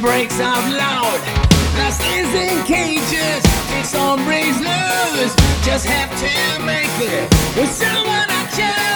breaks out loud. Lost is in cages, it's on breeze news. Just have to make it with someone I trust.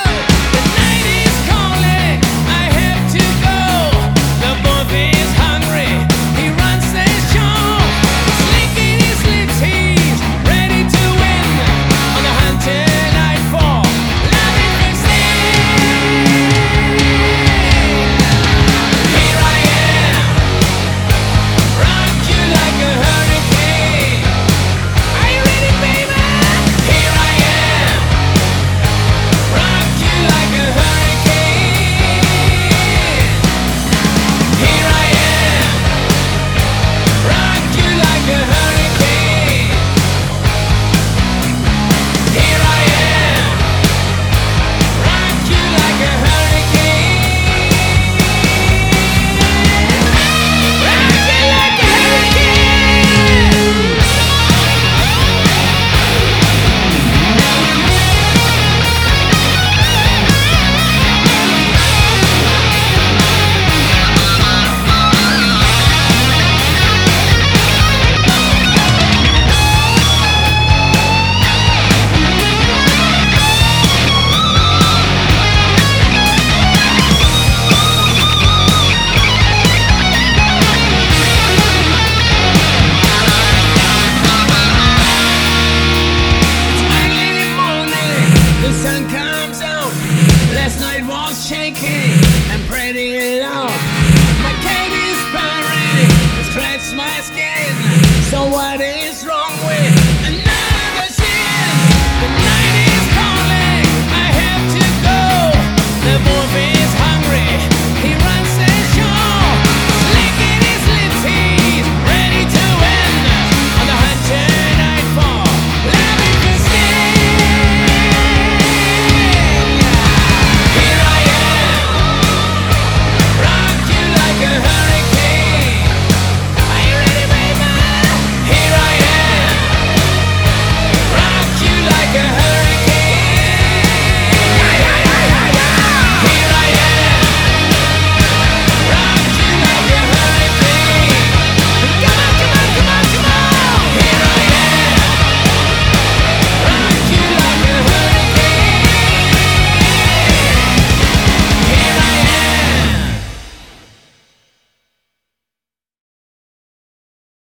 know